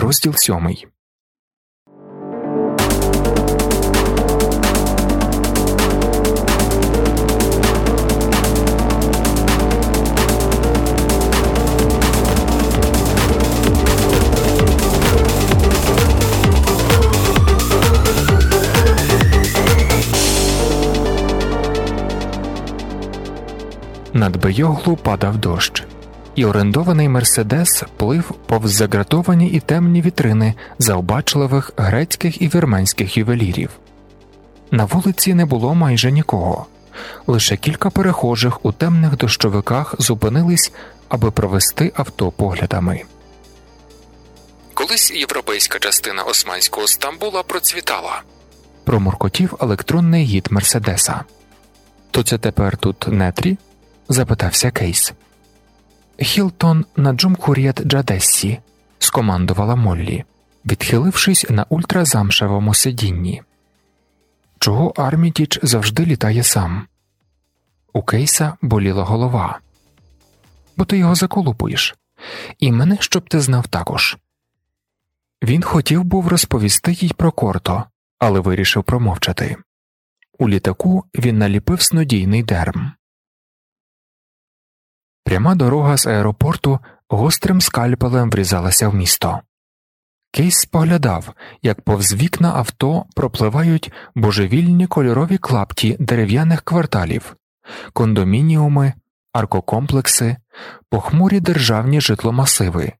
Розділ сьомий. Над Бейоглу падав дощ, і орендований Мерседес плив повз загратовані і темні вітрини заобачливих грецьких і вірменських ювелірів. На вулиці не було майже нікого, лише кілька перехожих у темних дощовиках зупинились, аби провести авто поглядами. Колись європейська частина Османського Стамбула процвітала, промуркотів електронний гід Мерседеса. То це тепер тут нетрі? запитався Кейс. Хілтон на Джумкур'ят Джадессі, скомандувала Моллі, відхилившись на ультразамшевому сидінні. Чого Армітіч завжди літає сам? У Кейса боліла голова, бо ти його заколупуєш, і мене щоб ти знав також. Він хотів був розповісти їй про корто, але вирішив промовчати. У літаку він наліпив снодійний дерм. Пряма дорога з аеропорту гострим скальпелем врізалася в місто. Кейс споглядав, як повз вікна авто пропливають божевільні кольорові клапті дерев'яних кварталів, кондомініуми, аркокомплекси, похмурі державні житломасиви,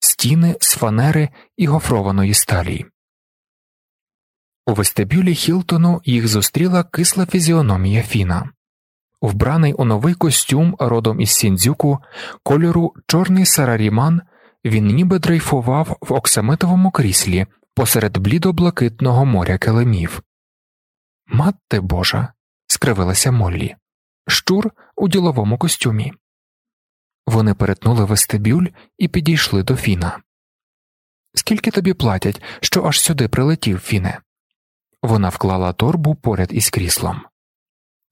стіни з фанери і гофрованої сталі. У вестибюлі Хілтону їх зустріла кисла фізіономія Фіна вбраний у новий костюм родом із Сіндзюку, кольору чорний сараріман, він ніби дрейфував в оксамитовому кріслі посеред блідо-блакитного моря килимів. Матте Божа, скривилася Моллі, щур у діловому костюмі. Вони перетнули вестибюль і підійшли до Фіна. Скільки тобі платять, що аж сюди прилетів, Фіне? Вона вклала торбу поряд із кріслом.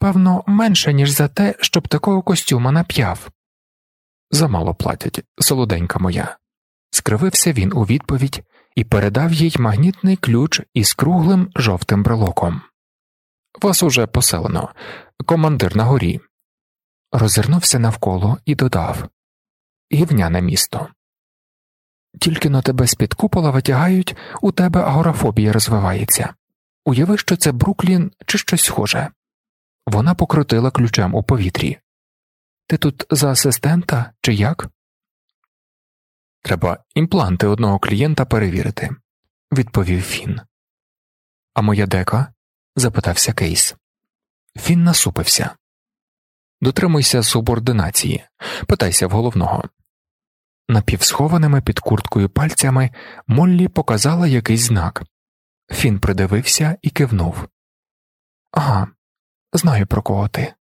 Певно, менше, ніж за те, щоб такого костюма нап'яв. Замало платять, солоденька моя. скривився він у відповідь і передав їй магнітний ключ із круглим жовтим брелоком. Вас уже поселено, командир на горі. Розвернувся навколо і додав Гівняне місто. Тільки на тебе з під купола витягають, у тебе агорафобія розвивається. Уяви, що це Бруклін чи щось схоже. Вона покрутила ключем у повітрі. Ти тут за асистента чи як? Треба імпланти одного клієнта перевірити, відповів Фін. А моя дека? запитався Кейс. Фін насупився. Дотримуйся субординації, питайся в головного. Напівсхованими під курткою пальцями Моллі показала якийсь знак. Фін придивився і кивнув. Ага, Знаю, про кого ти.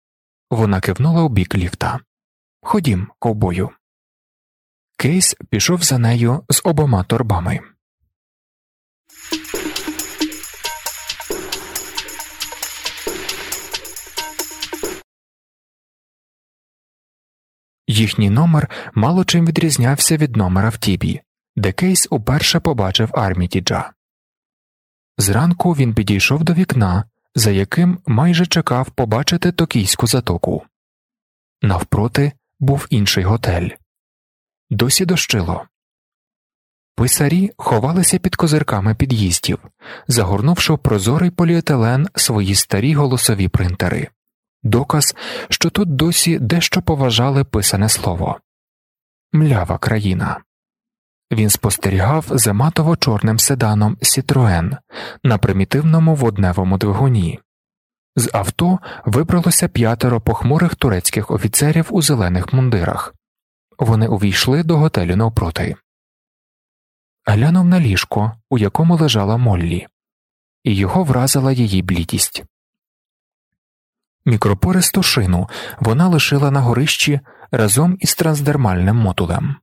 Вона кивнула у бік ліфта. Ходім, ковбою. Кейс пішов за нею з обома торбами. Їхній номер мало чим відрізнявся від номера в Тібі, де Кейс уперше побачив Армітіджа. Зранку він підійшов до вікна за яким майже чекав побачити токійську затоку. Навпроти був інший готель. Досі дощило. Писарі ховалися під козирками під'їздів, загорнувши в прозорий поліетилен свої старі голосові принтери, доказ, що тут досі дещо поважали писане слово млява країна. Він спостерігав за матово чорним седаном Сітроен на примітивному водневому двигуні. З авто вибралося п'ятеро похмурих турецьких офіцерів у зелених мундирах. Вони увійшли до готелю навпроти. Глянув на ліжко, у якому лежала Моллі, і його вразила її блідість. Мікропористу шину вона лишила на горищі разом із трансдермальним мотулем.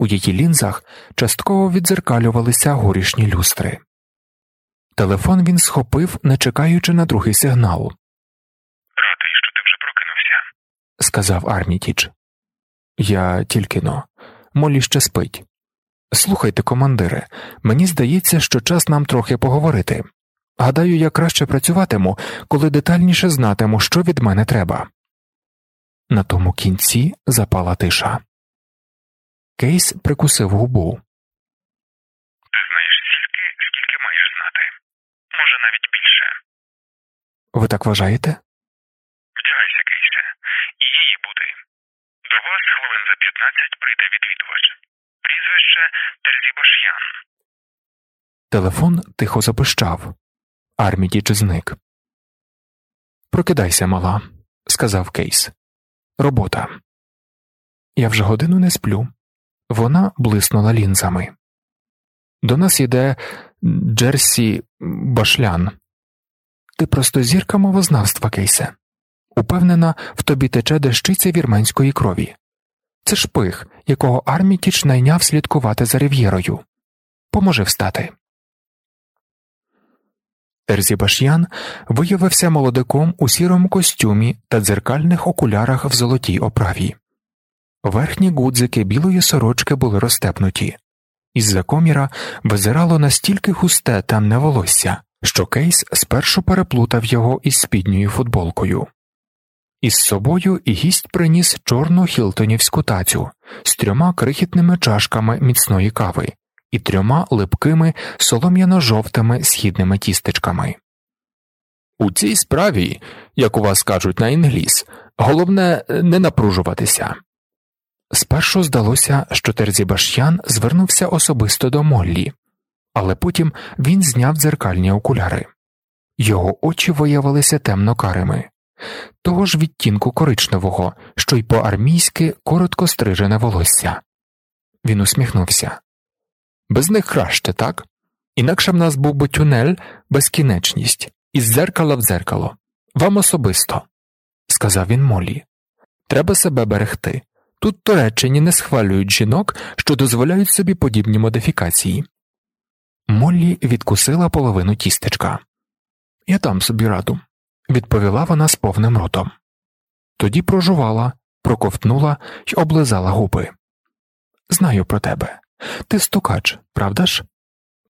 У її лінзах частково відзеркалювалися горішні люстри. Телефон він схопив, не чекаючи на другий сигнал. Радий, що ти вже прокинувся, сказав Армітіч. Я тільки но. Молі ще спить. Слухайте, командире, мені здається, що час нам трохи поговорити. Гадаю, я краще працюватиму, коли детальніше знатиму, що від мене треба. На тому кінці запала тиша. Кейс прикусив губу. Ти знаєш стільки, скільки маєш знати. Може, навіть більше. Ви так вважаєте? Вдягайся, Кейсе, і її буде. До вас хвилин за 15 прийде відвідувач. Прізвище Терзібаш'ян. Телефон тихо запищав. Армідіч зник. Прокидайся, мала, сказав Кейс. Робота. Я вже годину не сплю. Вона блиснула лінзами. До нас йде Джерсі Башлян. Ти просто зірка мовознавства, Кейсе. Упевнена, в тобі тече дещиця вірменської крові. Це шпих, якого Армітіч найняв слідкувати за рев'єрою. Поможи встати. Ерзібаш'ян виявився молодиком у сірому костюмі та дзеркальних окулярах в золотій оправі. Верхні гудзики білої сорочки були розтепнуті, із за коміра визирало настільки густе темне волосся, що Кейс спершу переплутав його із спідньою футболкою. Із собою гість приніс чорну хілтонівську тацю з трьома крихітними чашками міцної кави і трьома липкими солом'яно-жовтими східними тістечками. У цій справі, як у вас кажуть на інгліс, головне не напружуватися. Спершу здалося, що Терзібаш'ян звернувся особисто до Моллі, але потім він зняв дзеркальні окуляри. Його очі виявилися темно карими, того ж відтінку коричневого, що й по армійськи коротко стрижене волосся. Він усміхнувся. Без них краще, так? Інакше в нас був би тюнель безкінечність, із дзеркала в дзеркало. Вам особисто, сказав він Молі. Треба себе берегти. Тут Туреччині не схвалюють жінок, що дозволяють собі подібні модифікації. Моллі відкусила половину тістечка. Я дам собі раду, відповіла вона з повним ротом. Тоді прожувала, проковтнула й облизала губи. Знаю про тебе. Ти стукач, правда ж?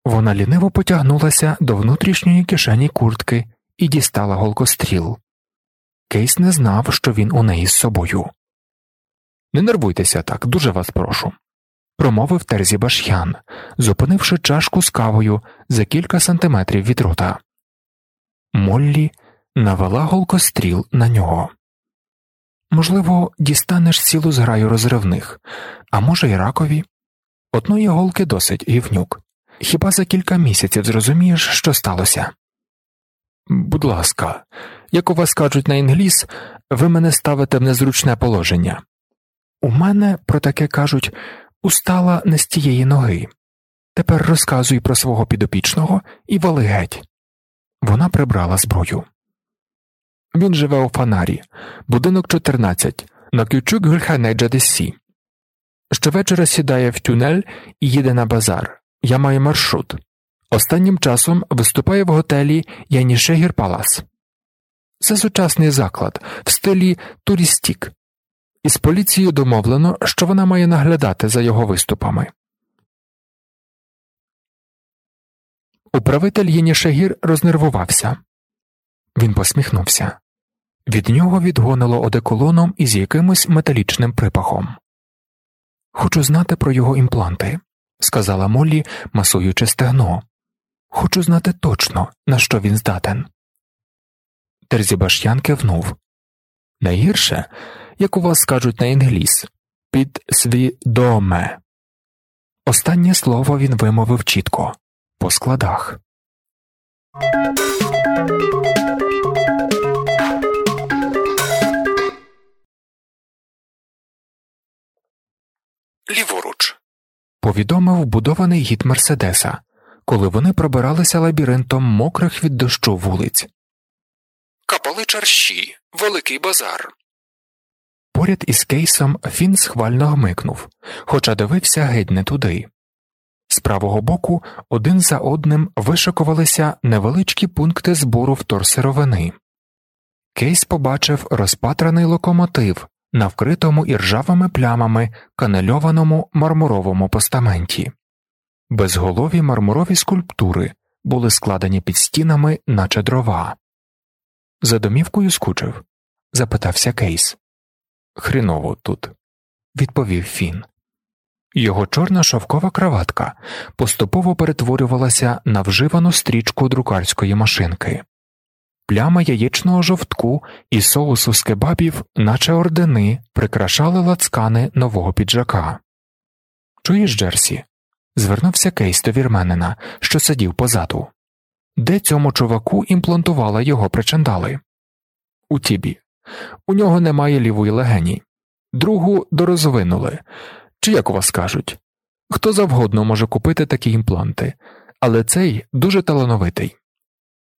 Вона ліниво потягнулася до внутрішньої кишені куртки і дістала голкостріл. Кейс не знав, що він у неї з собою. Не нервуйтеся так, дуже вас прошу, промовив Терзі Баш'ян, зупинивши чашку з кавою за кілька сантиметрів від рота. Моллі навела голкостріл на нього. Можливо, дістанеш цілу зграю розривних, а може, й ракові. Одної голки досить, гівнюк. Хіба за кілька місяців зрозумієш, що сталося? Будь ласка, як у вас кажуть на інгліс, ви мене ставите в незручне положення. У мене про таке кажуть устала не з тієї ноги. Тепер розказуй про свого підопічного і вали геть. Вона прибрала зброю. Він живе у фонарі, будинок 14, на Кючук Гюльханеджадесі. Щовечора сідає в тюнель і їде на базар. Я маю маршрут. Останнім часом виступає в готелі Янішегір Палас. Це сучасний заклад в стилі турістік. Із поліцією домовлено, що вона має наглядати за його виступами. Управитель Єнішегір рознервувався. Він посміхнувся. Від нього відгонило одеколоном із якимось металічним припахом. Хочу знати про його імпланти, сказала Моллі, масуючи стегно. Хочу знати точно, на що він здатен. Терзібаш'ян кивнув. Найгірше, як у вас скажуть на інгліс, підсвідоме. Останнє слово він вимовив чітко по складах. Ліворуч. Повідомив будований гід Мерседеса, коли вони пробиралися лабіринтом мокрих від дощу вулиць. Капали чарщі, великий базар. Поряд із кейсом Фін схвально гмикнув, хоча дивився геть не туди. З правого боку один за одним вишикувалися невеличкі пункти збору вторсировини. Кейс побачив розпатраний локомотив на вкритому іржавими плямами канальованому мармуровому постаменті. безголові мармурові скульптури були складені під стінами, наче дрова. За домівкою скучив? запитався Кейс. Хріново тут, відповів Фін. Його чорна шовкова краватка поступово перетворювалася на вживану стрічку друкарської машинки, пляма яєчного жовтку і соусу з кебабів, наче ордени, прикрашали лацкани нового піджака. Чуєш, Джерсі? звернувся Кейс до вірменина, що сидів позаду. Де цьому чуваку імплантувала його причандали? У тібі. У нього немає лівої легені, другу дорозвинули. Чи як у вас кажуть? Хто завгодно може купити такі імпланти, але цей дуже талановитий.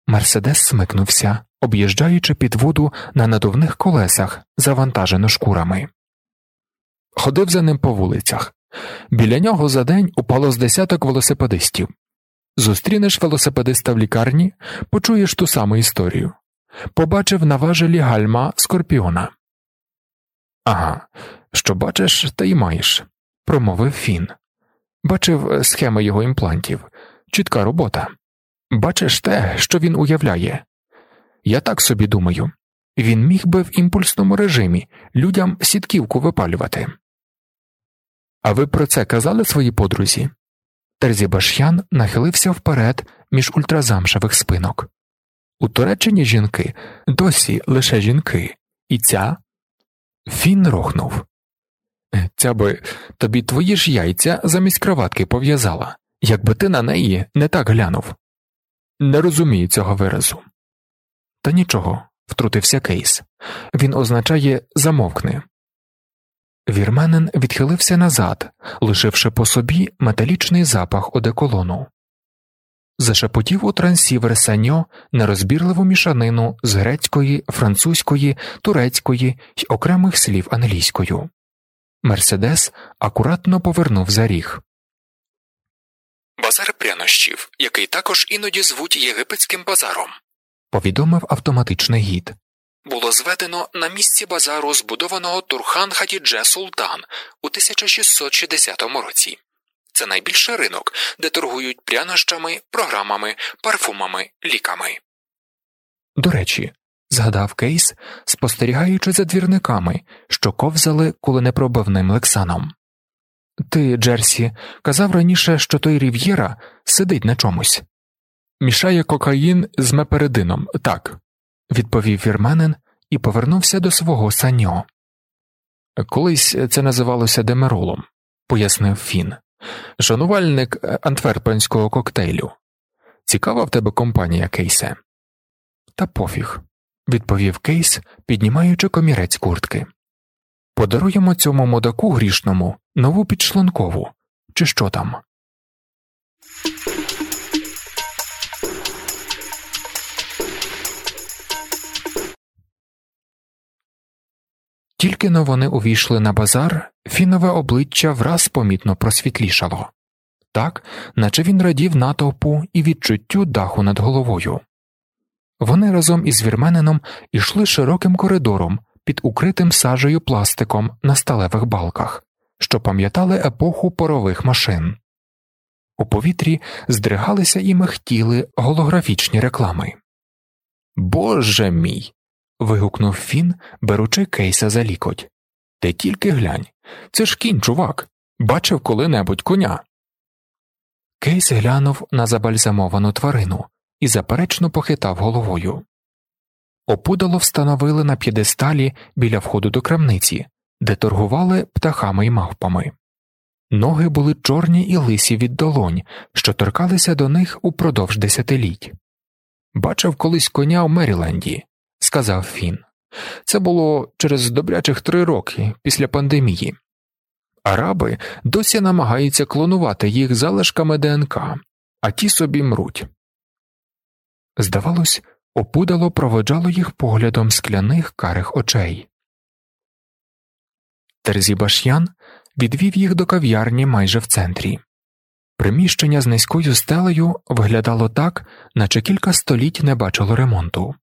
Мерседес смикнувся, об'їжджаючи під воду на надувних колесах, завантажено шкурами. Ходив за ним по вулицях. Біля нього за день упало з десяток велосипедистів. Зустрінеш велосипедиста в лікарні, почуєш ту саму історію. Побачив на важелі гальма скорпіона. Ага, що бачиш, та й маєш, промовив Фін. Бачив схеми його імплантів, чітка робота. Бачиш те, що він уявляє. Я так собі думаю він міг би в імпульсному режимі людям сітківку випалювати. А ви про це казали своїй подрузі? Терзібашян нахилився вперед між ультразамшевих спинок. У Туреччині жінки досі лише жінки, і ця Фін рохнув. Ця би тобі твої ж яйця замість кроватки пов'язала, якби ти на неї не так глянув. Не розумію цього виразу. Та нічого, втрутився Кейс. Він означає замовкни. Вірменин відхилився назад, лишивши по собі металічний запах одеколону. Зашепотів у трансівер Sanyo нерозбірливу мішанину з грецької, французької, турецької й окремих слів англійською. Мерседес акуратно повернув за ріг. Базар прянощів, який також іноді звуть єгипетським базаром, повідомив автоматичний гід. Було зведено на місці базару, збудованого Турхан Хатідже Султан у 1660 році. Це найбільший ринок, де торгують прянощами, програмами, парфумами, ліками. До речі, згадав Кейс, спостерігаючи за двірниками, що ковзали куленепробивним лексаном. Ти, Джерсі, казав раніше, що той Рів'єра сидить на чомусь. Мішає кокаїн з мепередином, так, відповів вірменин і повернувся до свого саньо. Колись це називалося демеролом, пояснив Фін, шанувальник антверпенського коктейлю. Цікава в тебе компанія Кейсе. Та пофіг, відповів Кейс, піднімаючи комірець куртки. Подаруємо цьому модаку грішному нову підшлункову, чи що там. Тільки но вони увійшли на базар, фінове обличчя враз помітно просвітлішало так, наче він радів натовпу і відчуттю даху над головою. Вони разом із вірменином ішли широким коридором під укритим сажею пластиком на сталевих балках, що пам'ятали епоху парових машин. У повітрі здригалися і мехтіли голографічні реклами. Боже мій. Вигукнув Фін, беручи кейса за лікоть. Ти тільки глянь. Це ж кінь, чувак. Бачив коли-небудь коня. Кейс глянув на забальзамовану тварину і заперечно похитав головою. Опудало встановили на п'єдесталі біля входу до крамниці, де торгували птахами і мавпами. Ноги були чорні і лисі від долонь, що торкалися до них упродовж десятиліть. Бачив колись коня в Меріленді, сказав Фін. Це було через добрячих три роки після пандемії. Араби досі намагаються клонувати їх залишками ДНК, а ті собі мруть. Здавалось, опудало проводжало їх поглядом скляних карих очей. Терзібаш'ян відвів їх до кав'ярні майже в центрі. Приміщення з низькою стелею виглядало так, наче кілька століть не бачило ремонту.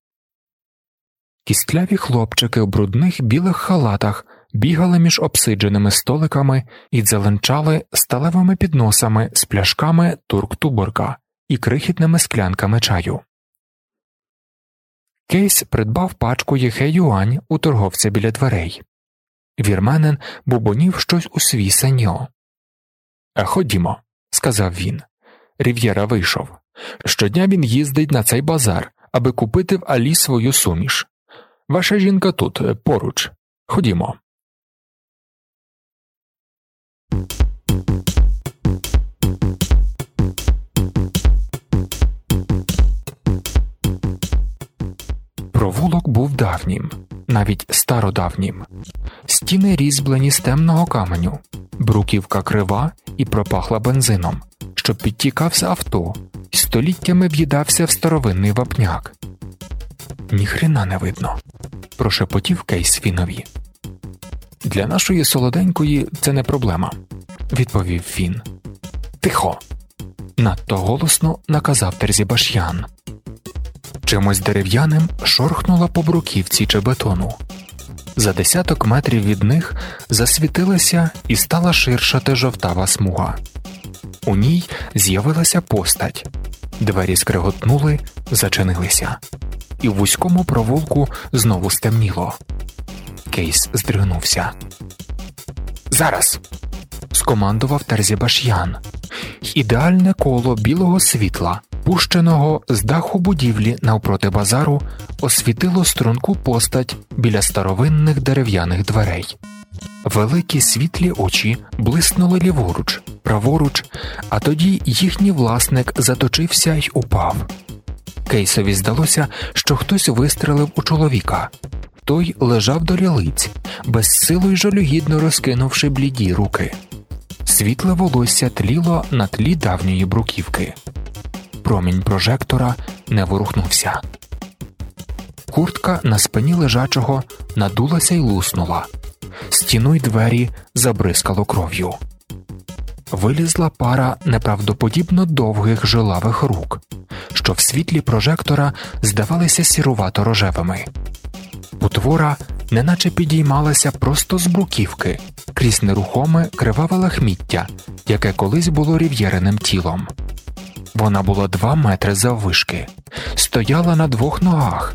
Кістляві хлопчики у брудних білих халатах бігали між обсидженими столиками і дзеленчали сталевими підносами з пляшками турк-туборка і крихітними склянками чаю. Кейс придбав пачку єхе юань у торговця біля дверей. Вірменин бубонів щось у свій сеньо. Ходімо, сказав він. Рів'єра вийшов. Щодня він їздить на цей базар, аби купити в Алі свою суміш. Ваша жінка тут поруч. Ходімо. Провулок був давнім, навіть стародавнім, стіни різьблені з темного каменю, бруківка крива і пропахла бензином, що підтікав з авто, і століттями в'їдався в старовинний вапняк. Ніхрена не видно, прошепотів Кейс Фінові. Для нашої солоденької це не проблема, відповів він. Тихо. Надто голосно наказав Терзібаш'ян. Чимось дерев'яним шорхнула по бруківці чи бетону. За десяток метрів від них засвітилася і стала ширша та жовтава смуга. У ній з'явилася постать, двері скреготнули, зачинилися, і в вузькому провулку знову стемніло. Кейс здригнувся. Зараз. скомандував Терзібаш'ян. Ідеальне коло білого світла пущеного з даху будівлі навпроти базару освітило струнку постать біля старовинних дерев'яних дверей. Великі світлі очі блиснули ліворуч, праворуч, а тоді їхній власник заточився й упав. Кейсові здалося, що хтось вистрелив у чоловіка. Той лежав до лілиць, безсило й жалюгідно розкинувши бліді руки. Світле волосся тліло на тлі давньої бруківки промінь прожектора не ворухнувся. Куртка на спині лежачого надулася й луснула, стіну й двері забризкало кров'ю. Вилізла пара неправдоподібно довгих жилавих рук, що в світлі прожектора здавалися сірувато рожевими. Потвора неначе підіймалася просто з бруківки крізь нерухоме криваве лахміття, яке колись було рів'єреним тілом. Вона була два метри заввишки, стояла на двох ногах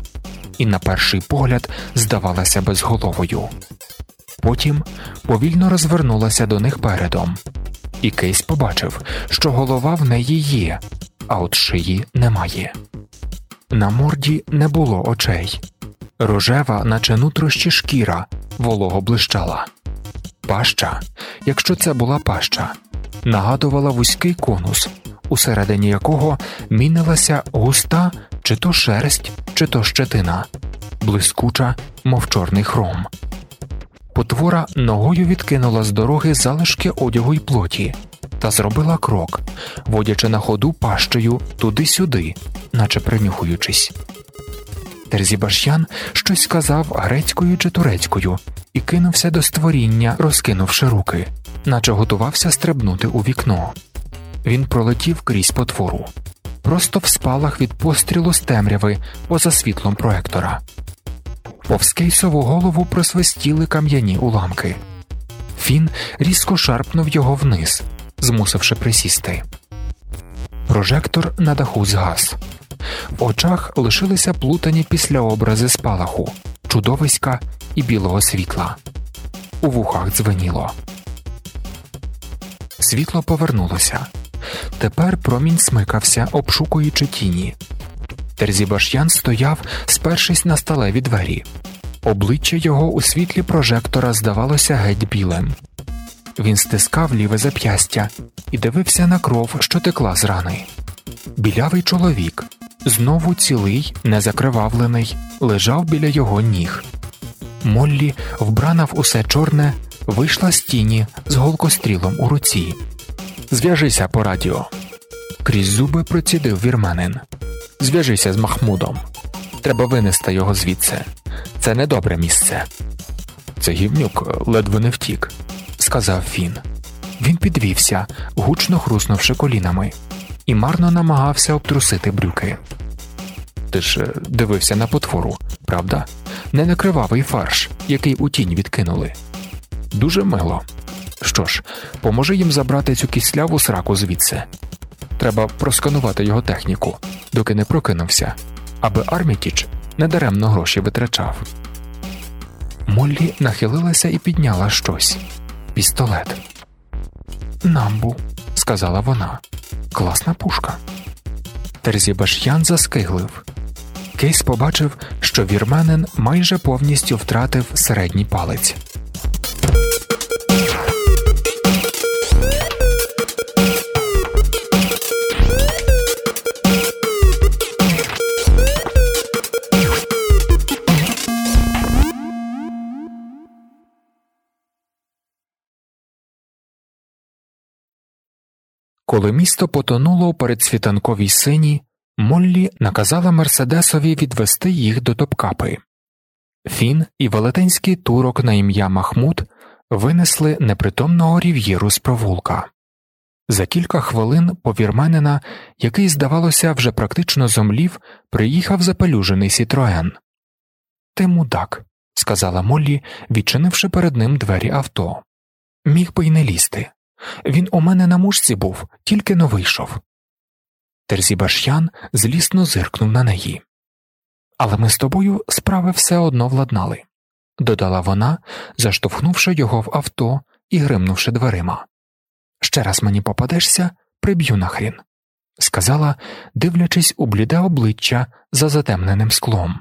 і, на перший погляд, здавалася безголовою. Потім повільно розвернулася до них передом, і Кейс побачив, що голова в неї є, а от шиї немає. На морді не було очей, рожева, наче нутрощі шкіра, волого блищала. Паща, якщо це була паща, нагадувала вузький конус усередині якого мінилася густа чи то шерсть, чи то щетина, блискуча, мов чорний хром. Потвора ногою відкинула з дороги залишки одягу й плоті та зробила крок, водячи на ходу пащею туди-сюди, наче принюхуючись. Терзібаш'ян щось сказав грецькою чи турецькою і кинувся до створіння, розкинувши руки, наче готувався стрибнути у вікно. Він пролетів крізь потвору, просто в спалах від пострілу з темряви поза світлом проектора. Повз голову просвистіли кам'яні уламки. Фін різко шарпнув його вниз, змусивши присісти. Прожектор на даху згас. В очах лишилися плутані післяобрази спалаху, чудовиська і білого світла. У вухах дзвеніло. Світло повернулося. Тепер промінь смикався, обшукуючи тіні. Терзібаш'ян стояв, спершись на сталеві двері. Обличчя його у світлі прожектора здавалося геть білим. Він стискав ліве зап'ястя і дивився на кров, що текла з рани. Білявий чоловік, знову цілий, незакривавлений, лежав біля його ніг. Моллі, вбрана в усе чорне, вийшла з тіні з голкострілом у руці. Зв'яжися по радіо. Крізь зуби процідив вірменин. Зв'яжися з Махмудом. Треба винести його звідси. Це недобре місце. Це гівнюк ледве не втік, сказав він. Він підвівся, гучно хруснувши колінами, і марно намагався обтрусити брюки. Ти ж е, дивився на потвору, правда? Не накривавий фарш, який у тінь відкинули. Дуже мило. Що ж, поможи їм забрати цю кисляву сраку звідси. Треба просканувати його техніку, доки не прокинувся, аби Армітіч недаремно гроші витрачав. Моллі нахилилася і підняла щось пістолет. Намбу, сказала вона, класна пушка. Терзібаш'ян заскиглив. Кейс побачив, що вірменин майже повністю втратив середній палець. Коли місто потонуло у передсвітанковій сині, Моллі наказала Мерседесові відвести їх до Топкапи. Фін і велетенський турок на ім'я Махмуд винесли непритомного Рів'єру з провулка. За кілька хвилин по вірменина, який, здавалося, вже практично зомлів, приїхав запелюжений Сітроен. Ти мудак, сказала Моллі, відчинивши перед ним двері авто. Міг би й не лізти. Він у мене на мушці був, тільки но вийшов. Терзібаш'ян злісно зиркнув на неї. Але ми з тобою справи все одно владнали, додала вона, заштовхнувши його в авто і гримнувши дверима. Ще раз мені попадешся, приб'ю нахрін, сказала, дивлячись у бліде обличчя за затемненим склом.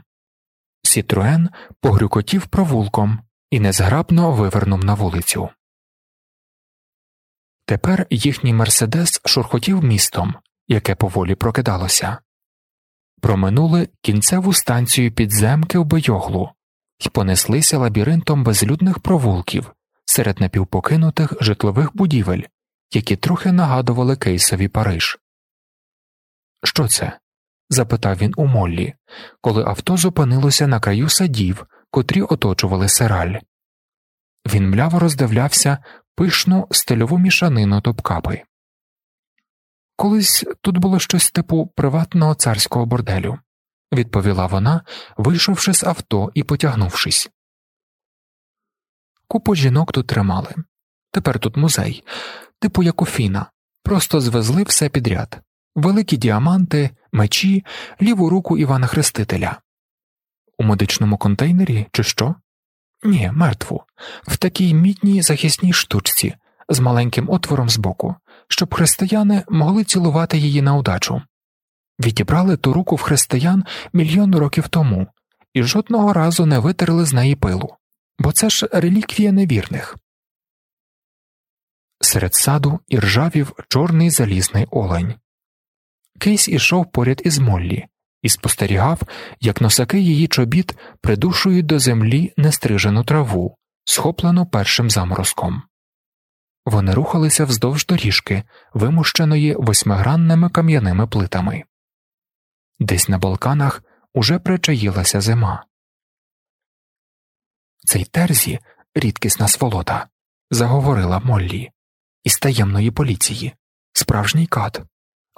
Сітруен погрюкотів провулком і незграбно вивернув на вулицю. Тепер їхній Мерседес шурхотів містом, яке поволі прокидалося. Проминули кінцеву станцію підземки в Бейоглу і понеслися лабіринтом безлюдних провулків серед напівпокинутих житлових будівель, які трохи нагадували кейсові Париж. Що це? запитав він у Моллі, коли авто зупинилося на краю садів, котрі оточували сираль. Він мляво роздивлявся пишну стильову мішанину топкапи. Колись тут було щось типу приватного царського борделю, відповіла вона, вийшовши з авто і потягнувшись. Купу жінок тут тримали. Тепер тут музей, типу як у Фіна, просто звезли все підряд великі діаманти, мечі, ліву руку Івана Хрестителя. У медичному контейнері, чи що? Ні, мертву, в такій мідній захисній штучці з маленьким отвором збоку, щоб християни могли цілувати її на удачу. Відібрали ту руку в християн мільйон років тому і жодного разу не витерли з неї пилу, бо це ж реліквія невірних. Серед саду іржавів чорний залізний олень. Кейс ішов поряд із Моллі і спостерігав, як носаки її чобіт придушують до землі нестрижену траву, схоплену першим заморозком. Вони рухалися вздовж доріжки, вимущеної восьмигранними кам'яними плитами. Десь на Балканах уже причаїлася зима. Цей терзі рідкісна сволота, заговорила Моллі, із таємної поліції, справжній кат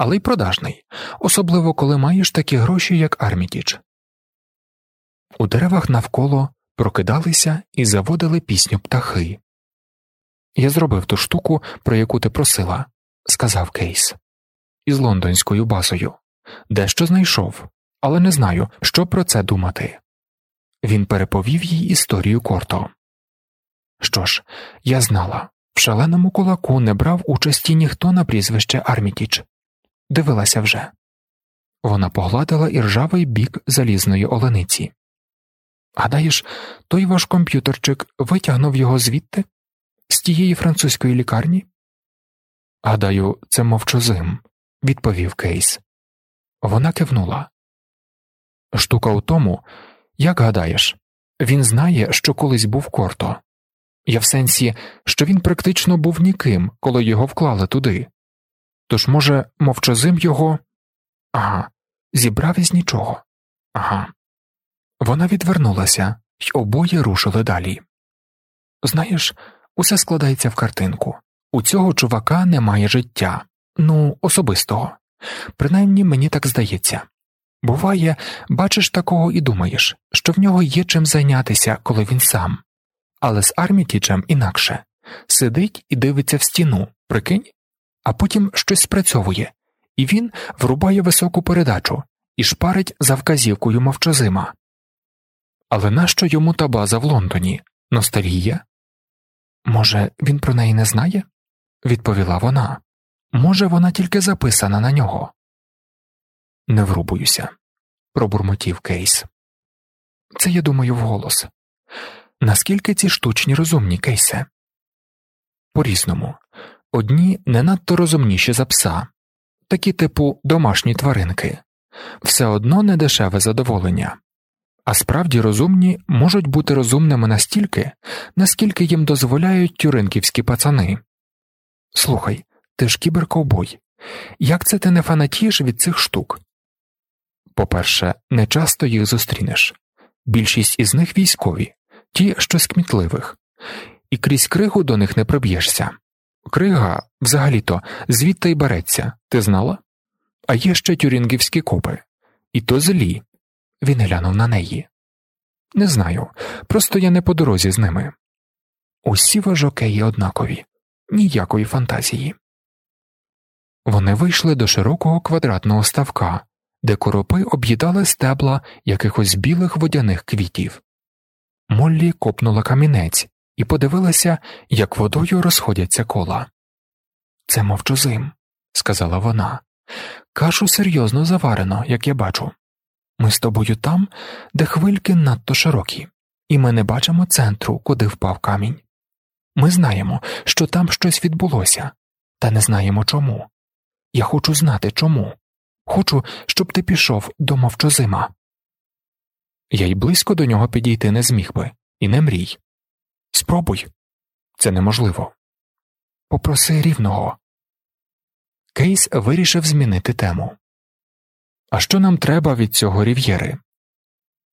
але й продажний, особливо коли маєш такі гроші, як Армітіч. У деревах навколо прокидалися і заводили пісню птахи. Я зробив ту штуку, про яку ти просила, сказав Кейс, із лондонською базою. Дещо знайшов, але не знаю, що про це думати. Він переповів їй історію корто. Що ж, я знала, в шаленому кулаку не брав участі ніхто на прізвище Армітіч, дивилася вже. Вона погладила іржавий бік залізної олениці. Гадаєш, той ваш комп'ютерчик витягнув його звідти, з тієї французької лікарні? Гадаю, це мовчозим, відповів Кейс. Вона кивнула. Штука у тому, як гадаєш, він знає, що колись був корто. Я в сенсі, що він практично був ніким, коли його вклали туди. Тож, може, мовчазим його. Ага, зібрав із нічого. Ага. Вона відвернулася, й обоє рушили далі. Знаєш, усе складається в картинку. У цього чувака немає життя, ну, особистого. Принаймні мені так здається. Буває, бачиш такого і думаєш, що в нього є чим зайнятися, коли він сам, Але з Армітічем інакше сидить і дивиться в стіну, прикинь, а потім щось спрацьовує, і він врубає високу передачу і шпарить за вказівкою мовчозима. Але нащо йому та база в Лондоні? Ностальгія? Може, він про неї не знає? відповіла вона. Може, вона тільки записана на нього. Не врубуюся, пробурмотів Кейс. Це я думаю вголос. Наскільки ці штучні розумні кейсе? По різному. Одні не надто розумніші за пса, такі типу домашні тваринки, все одно не дешеве задоволення, а справді розумні можуть бути розумними настільки, наскільки їм дозволяють тюринківські пацани. Слухай, ти ж кіберковбой. Як це ти не фанатієш від цих штук? По перше, не часто їх зустрінеш більшість із них військові, ті, що з кмітливих, і крізь кригу до них не проб'єшся. Крига, взагалі-то, звідти й береться, ти знала? А є ще тюрінгівські копи, і то злі. Він глянув на неї. Не знаю, просто я не по дорозі з ними. Усі важокеї однакові, ніякої фантазії. Вони вийшли до широкого квадратного ставка, де коропи об'їдали стебла якихось білих водяних квітів. Моллі копнула камінець і подивилася, як водою розходяться кола. Це мовчозим, сказала вона. Кашу серйозно заварено, як я бачу. Ми з тобою там, де хвильки надто широкі, і ми не бачимо центру, куди впав камінь. Ми знаємо, що там щось відбулося, та не знаємо чому. Я хочу знати чому. Хочу, щоб ти пішов до мовчозима. Я й близько до нього підійти не зміг би, і не мрій. Спробуй це неможливо. Попроси рівного. Кейс вирішив змінити тему. А що нам треба від цього рів'єри?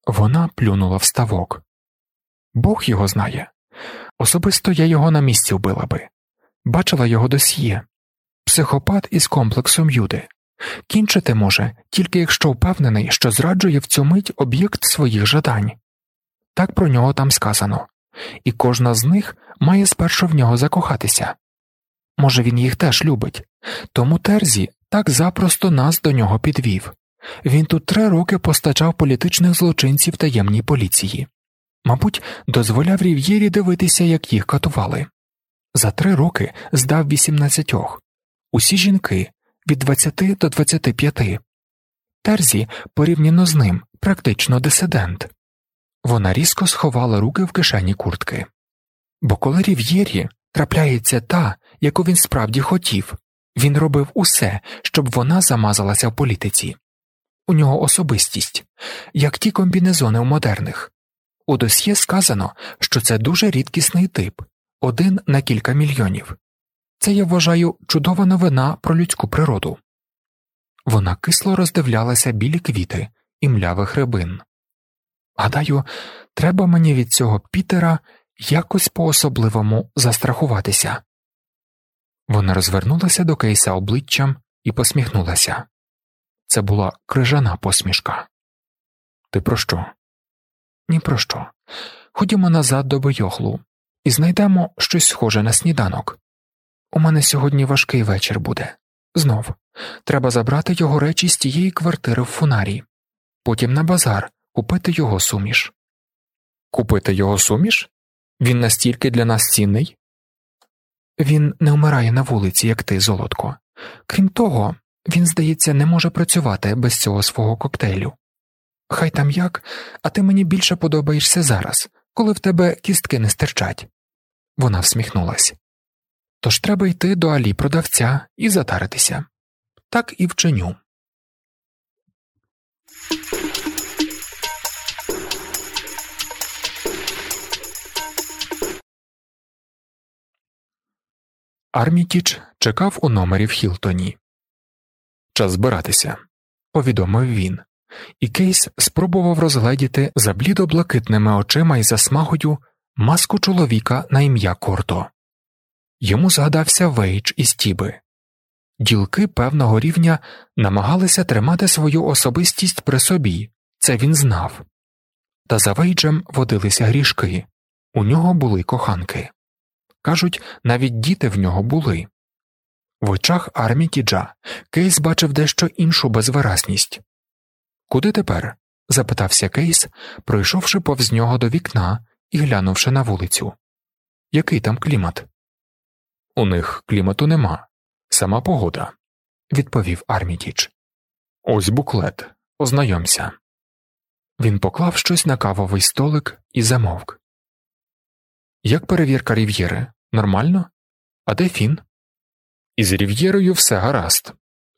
Вона плюнула в ставок. Бог його знає. Особисто я його на місці вбила би, бачила його досьє, психопат із комплексом Юди. Кінчити може, тільки якщо впевнений, що зраджує в цю мить об'єкт своїх жадань. Так про нього там сказано, і кожна з них має спершу в нього закохатися. Може, він їх теж любить, тому Терзі так запросто нас до нього підвів. Він тут три роки постачав політичних злочинців таємній поліції, мабуть, дозволяв Рів'єрі дивитися, як їх катували. За три роки здав вісімнадцятьох. Усі жінки, від 20 до 25. Терзі, порівняно з ним, практично дисидент. Вона різко сховала руки в кишені куртки. Бо коли Рів'єрі трапляється та, яку він справді хотів, він робив усе, щоб вона замазалася в політиці. У нього особистість, як ті комбінезони в модерних. У досьє сказано, що це дуже рідкісний тип один на кілька мільйонів. Це я вважаю чудова новина про людську природу. Вона кисло роздивлялася білі квіти і млявих рибин. Гадаю, треба мені від цього Пітера якось по особливому застрахуватися. Вона розвернулася до кейса обличчям і посміхнулася. Це була крижана посмішка. Ти про що? Ні про що. Ходімо назад до бойохлу і знайдемо щось схоже на сніданок. У мене сьогодні важкий вечір буде. Знов треба забрати його речі з тієї квартири в фунарі, потім на базар купити його суміш. Купити його суміш? Він настільки для нас цінний? Він не вмирає на вулиці, як ти, золотко. Крім того, він, здається, не може працювати без цього свого коктейлю. Хай там як, а ти мені більше подобаєшся зараз, коли в тебе кістки не стирчать. Вона всміхнулась. Тож треба йти до алі продавця і затаритися. Так і вченю. Армітіч чекав у номері в Хілтоні. Час збиратися, повідомив він, і Кейс спробував розгледіти за блідо-блакитними очима і засмагою маску чоловіка на ім'я Корто. Йому згадався Вейдж із Тіби. Ділки певного рівня намагалися тримати свою особистість при собі, це він знав, та за Вейджем водилися грішки, У нього були коханки. Кажуть, навіть діти в нього були. В очах Армітіджа Кейс бачив дещо іншу безвиразність. Куди тепер? запитався Кейс, пройшовши повз нього до вікна і глянувши на вулицю. Який там клімат? У них клімату нема. Сама погода, відповів Армітіч. Ось буклет. Ознайомся. Він поклав щось на кавовий столик і замовк. Як перевірка Рів'єри? Нормально? А де Фін? Із Рів'єрою все гаразд.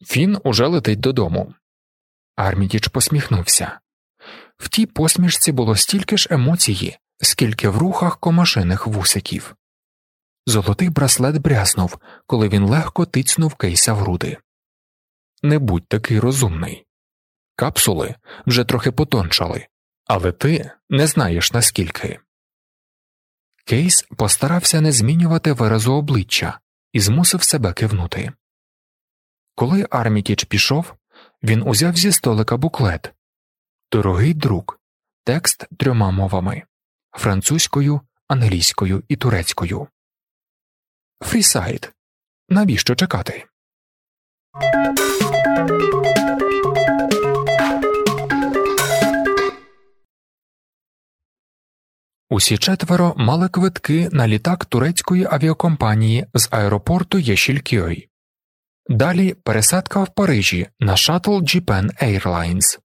Фін уже летить додому. Армітіч посміхнувся. В тій посмішці було стільки ж емоції, скільки в рухах комашиних вусиків. Золотий браслет бряснув, коли він легко тицнув кейса в груди. Не будь такий розумний. Капсули вже трохи потончали, але ти не знаєш наскільки. Кейс постарався не змінювати виразу обличчя і змусив себе кивнути. Коли Армітіч пішов, він узяв зі столика буклет Дорогий друг, текст трьома мовами французькою, англійською і турецькою. Фрісайд. Навіщо чекати? Усі четверо мали квитки на літак турецької авіакомпанії з аеропорту Єшількьой. Далі пересадка в Парижі на шаттл Japan Airlines.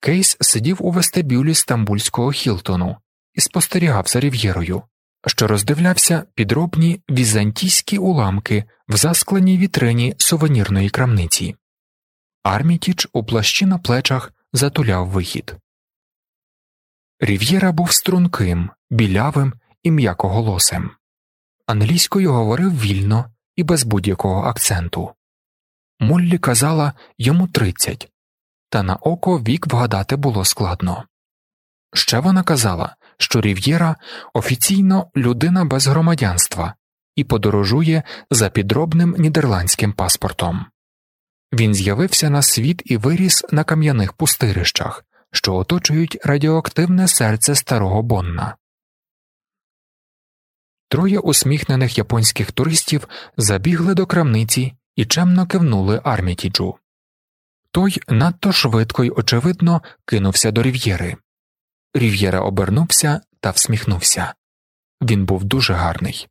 Кейс сидів у вестибюлі стамбульського Хілтону і спостерігав за рів'єрою, що роздивлявся підробні візантійські уламки в заскленій вітрині сувенірної крамниці. Армітіч у плащі на плечах затуляв вихід. Рів'єра був струнким, білявим і м'якоголосим. Англійською говорив вільно і без будь-якого акценту. Моллі казала йому тридцять, та на око вік вгадати було складно. Ще вона казала, що Рів'єра офіційно людина без громадянства і подорожує за підробним нідерландським паспортом. Він з'явився на світ і виріс на кам'яних пустирищах, що оточують радіоактивне серце старого Бонна. Троє усміхнених японських туристів забігли до крамниці і чемно кивнули Армітіджу. Той надто швидко й очевидно кинувся до Рів'єри. Рів'єра обернувся та всміхнувся. Він був дуже гарний.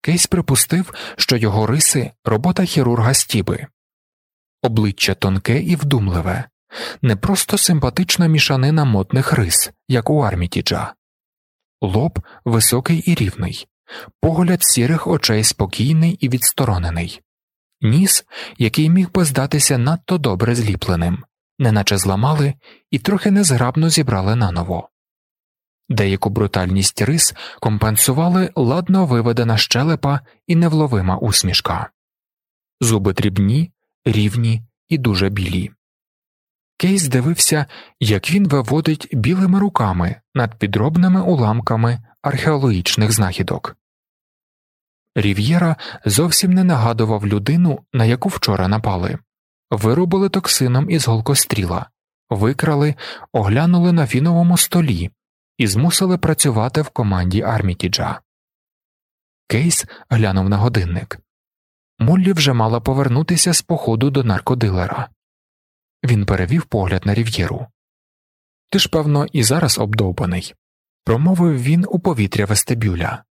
Кейс припустив, що його риси робота хірурга стіби, обличчя тонке і вдумливе, не просто симпатична мішанина модних рис, як у Армітіджа, лоб високий і рівний, погляд сірих очей спокійний і відсторонений, ніс, який міг би здатися надто добре зліпленим, неначе зламали і трохи незграбно зібрали наново. Деяку брутальність рис компенсували ладно виведена щелепа і невловима усмішка, зуби дрібні, рівні і дуже білі. Кейс дивився, як він виводить білими руками над підробними уламками археологічних знахідок. Рів'єра зовсім не нагадував людину, на яку вчора напали, вирубили токсином із голкостріла, викрали, оглянули на фіновому столі і змусили працювати в команді Армітіджа. Кейс глянув на годинник. Моллі вже мала повернутися з походу до наркодилера. Він перевів погляд на рів'єру. Ти ж, певно, і зараз обдовбаний, промовив він у повітря вестибюля.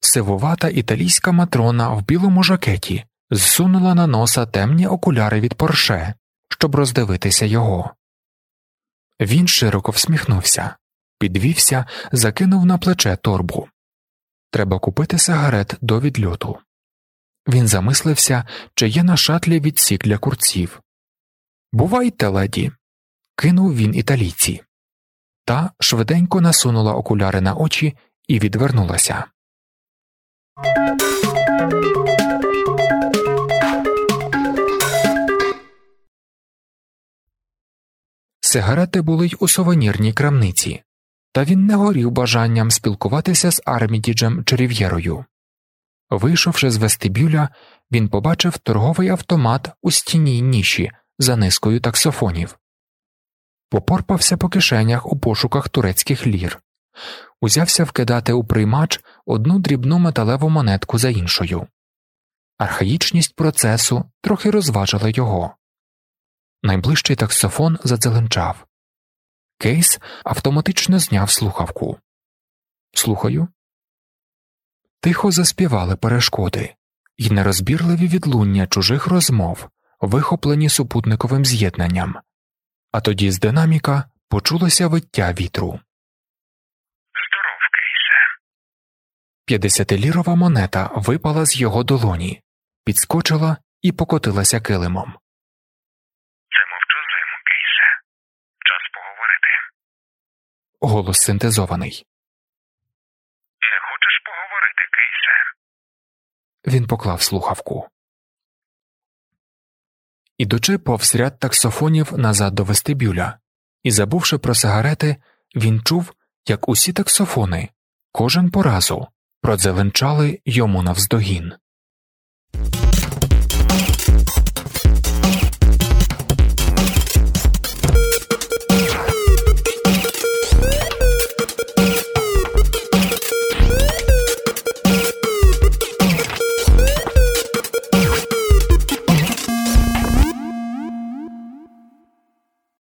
Сивувата італійська матрона в білому жакеті зсунула на носа темні окуляри від порше, щоб роздивитися його. Він широко всміхнувся, підвівся, закинув на плече торбу. Треба купити сигарет до відльоту. Він замислився, чи є на шатлі відсік для курців. Бувайте, леді, кинув він італійці. Та швиденько насунула окуляри на очі і відвернулася. Сигарети були й у сувенірній крамниці, та він не горів бажанням спілкуватися з Армідіджем чи Рів'єрою. Вийшовши з вестибюля, він побачив торговий автомат у стінній ніші за низкою таксофонів, попорпався по кишенях у пошуках турецьких лір, узявся вкидати у приймач одну дрібну металеву монетку за іншою. Архаїчність процесу трохи розважила його. Найближчий таксофон зацеленчав. Кейс автоматично зняв слухавку. Слухаю. Тихо заспівали перешкоди, і нерозбірливі відлуння чужих розмов, вихоплені супутниковим з'єднанням, а тоді з динаміка почулося виття вітру. Здоров, Кейсе. П'ятдесятилірова монета випала з його долоні, підскочила і покотилася килимом. Це мовчозим, Кейсе. Час поговорити. Голос синтезований. Не хочеш поговорити, Кейсе? Він поклав слухавку. Ідучи повз ряд таксофонів назад до вестибюля, і забувши про сигарети, він чув, як усі таксофони, кожен по разу, продзеленчали йому навздогін.